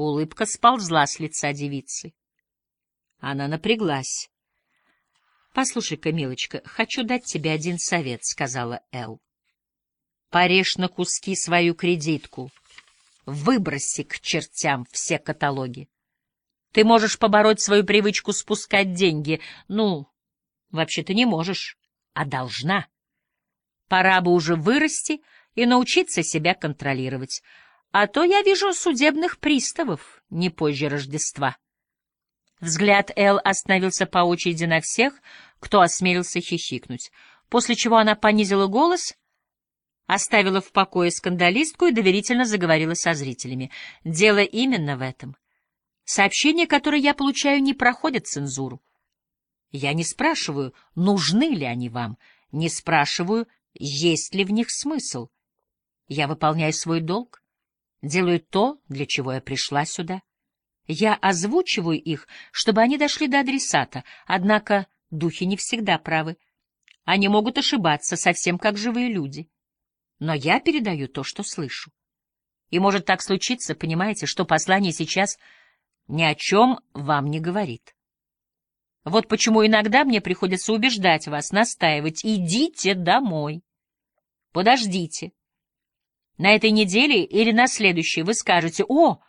Улыбка сползла с лица девицы. Она напряглась. — Послушай-ка, милочка, хочу дать тебе один совет, — сказала Эл. — Порежь на куски свою кредитку. Выброси к чертям все каталоги. Ты можешь побороть свою привычку спускать деньги. Ну, вообще-то не можешь, а должна. Пора бы уже вырасти и научиться себя контролировать. А то я вижу судебных приставов не позже Рождества. Взгляд Эл остановился по очереди на всех, кто осмелился хихикнуть, после чего она понизила голос, оставила в покое скандалистку и доверительно заговорила со зрителями. Дело именно в этом. Сообщения, которые я получаю, не проходят цензуру. Я не спрашиваю, нужны ли они вам, не спрашиваю, есть ли в них смысл. Я выполняю свой долг, делаю то, для чего я пришла сюда. Я озвучиваю их, чтобы они дошли до адресата, однако духи не всегда правы. Они могут ошибаться, совсем как живые люди. Но я передаю то, что слышу. И может так случиться, понимаете, что послание сейчас ни о чем вам не говорит. Вот почему иногда мне приходится убеждать вас, настаивать. Идите домой. Подождите. На этой неделе или на следующей вы скажете «О,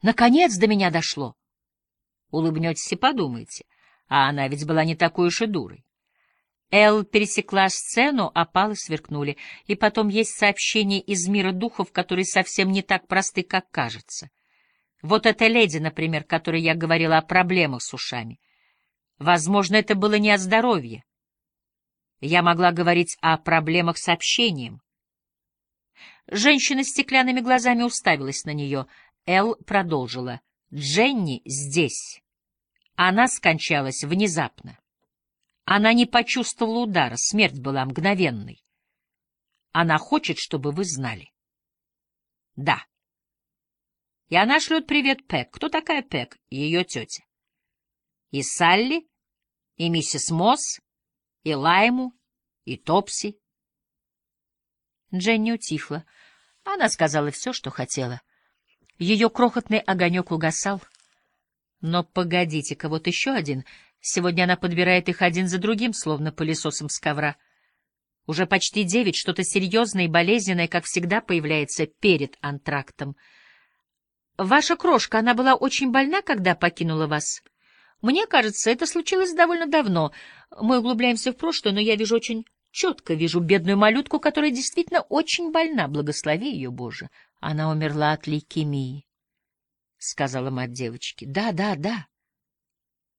наконец до меня дошло». Улыбнетесь и подумаете, а она ведь была не такой уж и дурой. Эл пересекла сцену, а палы сверкнули, и потом есть сообщение из мира духов, которые совсем не так просты, как кажется. Вот эта леди, например, которой я говорила о проблемах с ушами. Возможно, это было не о здоровье. Я могла говорить о проблемах с общением. Женщина с стеклянными глазами уставилась на нее. Эл продолжила. «Дженни здесь. Она скончалась внезапно. Она не почувствовала удара, смерть была мгновенной. Она хочет, чтобы вы знали». «Да». И она шлет привет Пэк. Кто такая Пэк? Ее тетя. И Салли, и миссис Мосс, и Лайму, и Топси. Дженни утихла. Она сказала все, что хотела. Ее крохотный огонек угасал. Но погодите-ка, вот еще один. Сегодня она подбирает их один за другим, словно пылесосом с ковра. Уже почти девять, что-то серьезное и болезненное, как всегда, появляется перед антрактом — Ваша крошка, она была очень больна, когда покинула вас? Мне кажется, это случилось довольно давно. Мы углубляемся в прошлое, но я вижу очень четко, вижу бедную малютку, которая действительно очень больна, благослови ее, Боже. Она умерла от лейкемии, — сказала мать девочки. Да, да, да.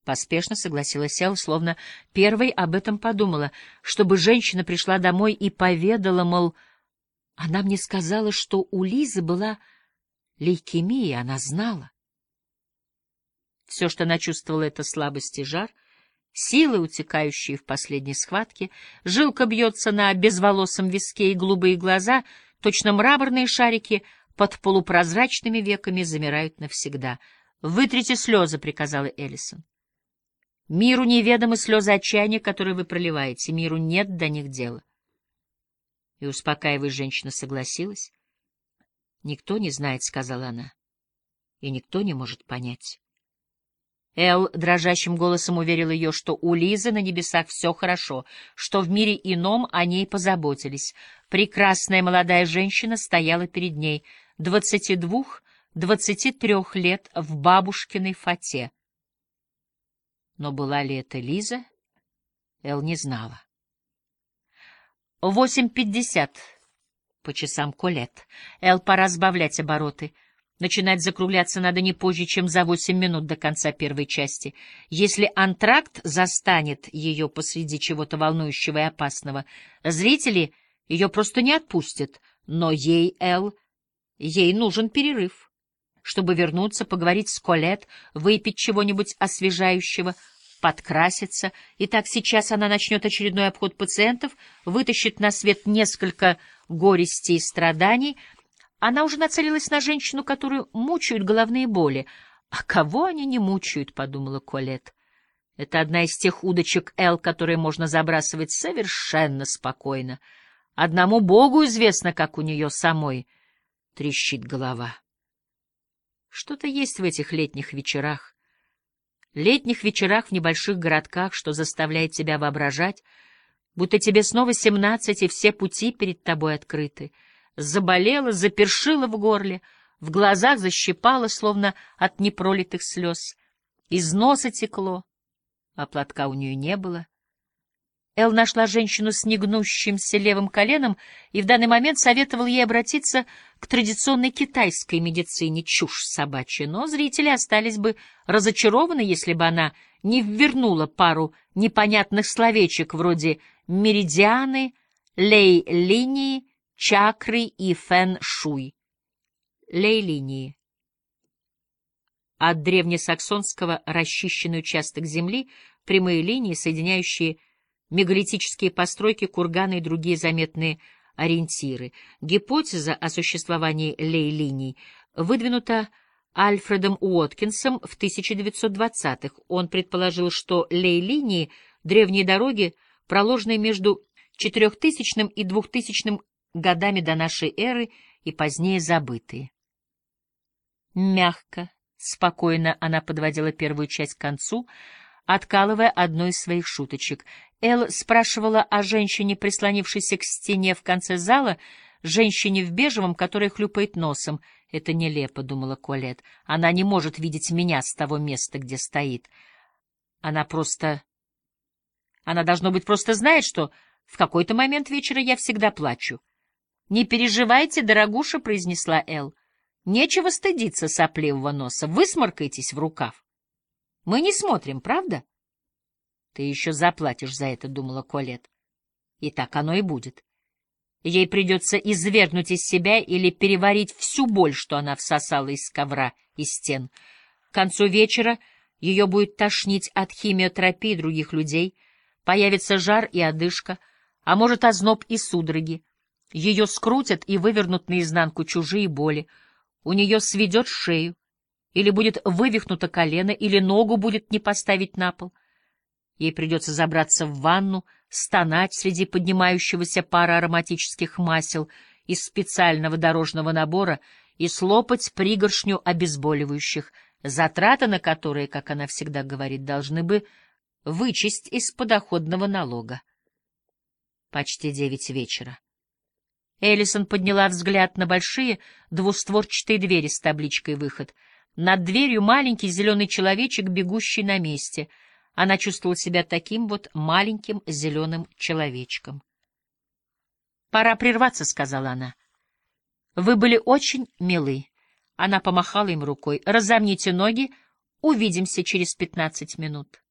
Поспешно согласилась Эл, словно первой об этом подумала, чтобы женщина пришла домой и поведала, мол, она мне сказала, что у Лизы была лейкемия, она знала. Все, что она чувствовала, — это слабость и жар, силы, утекающие в последней схватке, жилка бьется на безволосом виске и голубые глаза, точно мраморные шарики под полупрозрачными веками замирают навсегда. «Вытрите слезы», — приказала Эллисон. «Миру неведомы слезы отчаяния, которые вы проливаете, миру нет до них дела». И, успокаивая, женщина согласилась. «Никто не знает», — сказала она, — «и никто не может понять». Эл дрожащим голосом уверил ее, что у Лизы на небесах все хорошо, что в мире ином о ней позаботились. Прекрасная молодая женщина стояла перед ней, двадцати двух, двадцати трех лет в бабушкиной фате. Но была ли это Лиза, Эл не знала. Восемь пятьдесят по часам Колет. Эл, пора сбавлять обороты. Начинать закругляться надо не позже, чем за восемь минут до конца первой части. Если антракт застанет ее посреди чего-то волнующего и опасного, зрители ее просто не отпустят. Но ей, Эл, ей нужен перерыв, чтобы вернуться, поговорить с Колет, выпить чего-нибудь освежающего, подкраситься. И так сейчас она начнет очередной обход пациентов, вытащит на свет несколько горести и страданий, она уже нацелилась на женщину, которую мучают головные боли. «А кого они не мучают?» — подумала Колет. Это одна из тех удочек Эл, которые можно забрасывать совершенно спокойно. Одному Богу известно, как у нее самой трещит голова. Что-то есть в этих летних вечерах. Летних вечерах в небольших городках, что заставляет тебя воображать, будто тебе снова семнадцать, и все пути перед тобой открыты. Заболела, запершила в горле, в глазах защипала, словно от непролитых слез. Из носа текло, а платка у нее не было. Эл нашла женщину с негнущимся левым коленом и в данный момент советовал ей обратиться к традиционной китайской медицине, чушь собачья, но зрители остались бы разочарованы, если бы она не ввернула пару непонятных словечек вроде «меридианы», «лей-линии», «чакры» и «фэн-шуй». Лей-линии. От древнесаксонского расчищенный участок земли, прямые линии, соединяющие мегалитические постройки, курганы и другие заметные ориентиры. Гипотеза о существовании лей-линий выдвинута Альфредом Уоткинсом в 1920-х. Он предположил, что лей-линии — древние дороги, проложенные между 4000 и 2000 годами до нашей эры и позднее забытые. Мягко, спокойно она подводила первую часть к концу, откалывая одну из своих шуточек. Эл спрашивала о женщине, прислонившейся к стене в конце зала, женщине в бежевом, которая хлюпает носом. «Это нелепо», — думала Колет. «Она не может видеть меня с того места, где стоит. Она просто... Она, должно быть, просто знает, что в какой-то момент вечера я всегда плачу». «Не переживайте, дорогуша», — произнесла Эл. «Нечего стыдиться сопливого носа. Высморкайтесь в рукав». Мы не смотрим, правда? Ты еще заплатишь за это, думала Колет. И так оно и будет. Ей придется извергнуть из себя или переварить всю боль, что она всосала из ковра и стен. К концу вечера ее будет тошнить от химиотерапии других людей, появится жар и одышка, а может, озноб и судороги. Ее скрутят и вывернут наизнанку чужие боли. У нее сведет шею или будет вывихнуто колено, или ногу будет не поставить на пол. Ей придется забраться в ванну, стонать среди поднимающегося пара ароматических масел из специального дорожного набора и слопать пригоршню обезболивающих, затраты на которые, как она всегда говорит, должны бы вычесть из подоходного налога. Почти девять вечера. Эллисон подняла взгляд на большие двустворчатые двери с табличкой «Выход». Над дверью маленький зеленый человечек, бегущий на месте. Она чувствовала себя таким вот маленьким зеленым человечком. «Пора прерваться», — сказала она. «Вы были очень милы». Она помахала им рукой. «Разомните ноги. Увидимся через пятнадцать минут».